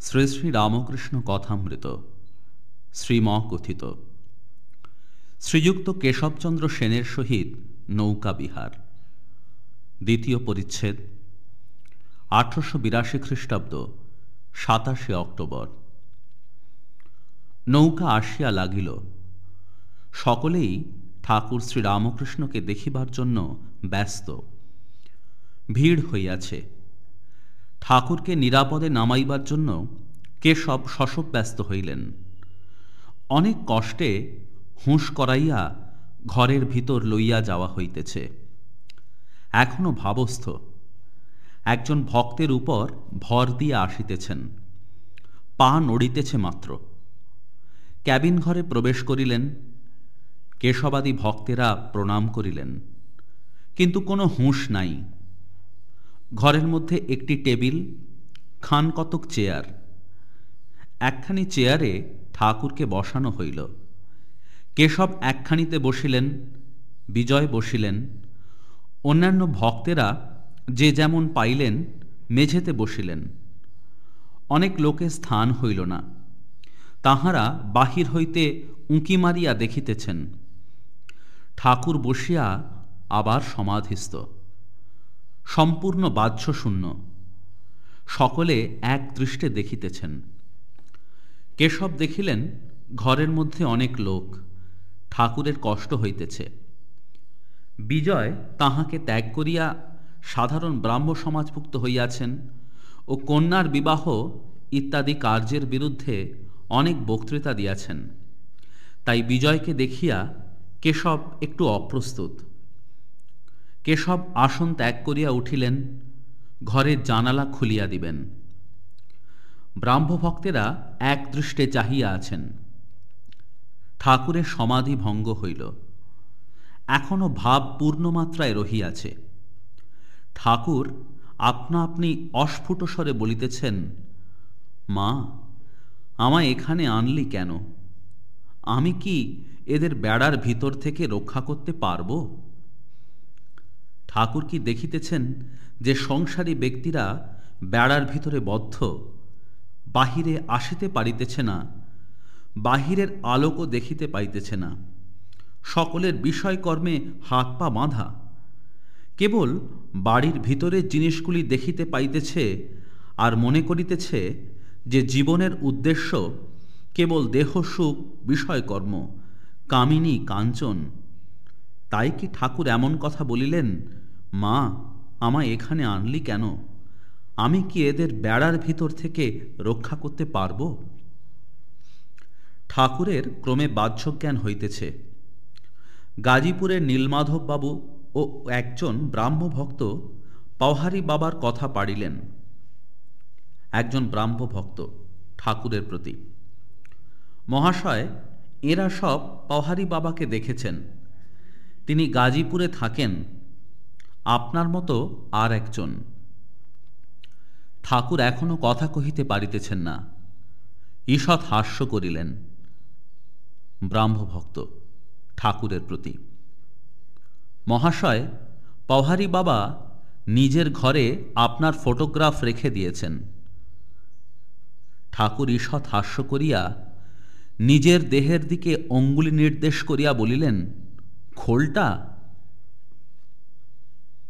শ্রী শ্রী রামকৃষ্ণ কথামৃত শ্রীম কথিত শ্রীযুক্ত কেশবচন্দ্র সেনের সহিত নৌকা বিহার। দ্বিতীয় পরিচ্ছেদ, আঠারোশো বিরাশি খ্রিস্টাব্দ, সাতাশে অক্টোবর। নৌকা আসিয়া লাগিল। সকলেই ঠাকুর শ্রী রামকৃষ্ণকে দেখিবার জন্য ব্যস্ত। ভিড় হইয়াছে। ঠাকুরকে নিরাপদে নামাইবার জন্য কেশব শশব ব্যস্ত হইলেন। অনেক কষ্টে হুঁশ করাইয়া ঘরের ভিতর লইয়া যাওয়া হইতেছে। এখনও ভাবস্থ, একজন ভক্তের উপর ভর দিয়ে আসিতেছেন। পা নড়িতেছে মাত্র। ক্যাবিন ঘরে প্রবেশ করিলেন, কেশবাদী ভক্তেরা প্রণাম করিলেন, কিন্তু কোনো হুঁশ নাই। ঘরের মধ্যে একটি টেবিল, খান কতক চেয়ার। একখানি চেয়ারে ঠাকুরকে বসানো হইল। কেশব একখানিতে বসিলেন, বিজয় বসিলেন। অন্যান্য ভক্তেরা যে যেমন পাইলেন, মেঝেতে বসিলেন। অনেক লোকে স্থান হইল না। তাহারা বাহির হইতে উঁকি মারিয়া দেখিতেছেন। ঠাকুর বসিয়া আবার সমাধিস্থ। সম্পূর্ণ বাহ্যশূন্য। সকলে এক দৃষ্টে দেখিতেছেন। কেশব দেখিলেন, ঘরের মধ্যে অনেক লোক, ঠাকুরের কষ্ট হইতেছে। বিজয় তাহাকে ত্যাগ করিয়া সাধারণ ব্রাহ্ম সমাজভুক্ত হইয়াছেন ও কন্যার বিবাহ ইত্যাদি কার্যের বিরুদ্ধে অনেক বক্তৃতা দিয়াছেন। তাই বিজয়কে দেখিয়া কেশব একটু অপ্রস্তুত। কেশব আসন ত্যাগ করিয়া উঠিলেন, ঘরের জানালা খুলিয়া দিবেন। ব্রাহ্মভক্তেরা এক দৃষ্টে চাহিয়া আছেন। ঠাকুরের সমাধি ভঙ্গ হইল। এখনও ভাব পূর্ণমাত্রায় রহিয়াছে। ঠাকুর আপনা আপনি অস্ফুট স্বরে বলিতেছেন, মা, আমায় এখানে আনলি কেন? আমি কি এদের বেড়ার ভিতর থেকে রক্ষা করতে পারব? ঠাকুর কি দেখিতেছেন যে সংসারী ব্যক্তিরা বেড়ার ভিতরে বদ্ধ, বাহিরে আসিতে পারিতেছে না, বাহিরের আলোকও দেখিতে পাইতেছে না? সকলের বিষয়কর্মে হাত পা বাঁধা। কেবল বাড়ির ভিতরের জিনিসগুলি দেখিতে পাইতেছে আর মনে করিতেছে যে জীবনের উদ্দেশ্য কেবল দেহ, সুখ, বিষয়কর্ম, কামিনী, কাঞ্চন তাই কি ঠাকুর এমন কথা বলিলেন? মা, আমায় এখানে আনলি কেন? আমি কি এদের বেড়ার ভিতর থেকে রক্ষা করতে পারব? ঠাকুরের ক্রমে বাহ্যজ্ঞান হইতেছে। গাজীপুরের নীলমাধব বাবু ও একজন ব্রাহ্মভক্ত পওহারি বাবার কথা পাড়িলেন। একজন ব্রাহ্মভক্ত ঠাকুরের প্রতি। মহাশয়, এরা সব পওহারি বাবাকে দেখেছেন। তিনি গাজীপুরে থাকেন। আপনার মতো আর একজন। ঠাকুর এখনও কথা কহিতে পারিতেছেন না। ঈষৎ হাস্য করিলেন। ব্রাহ্মভক্ত ঠাকুরের প্রতি। মহাশয়, পওহারি বাবা নিজের ঘরে আপনার ফটোগ্রাফ রেখে দিয়েছেন। ঠাকুর ঈষৎ হাস্য করিয়া নিজের দেহের দিকে অঙ্গুলি নির্দেশ করিয়া বলিলেন 골다.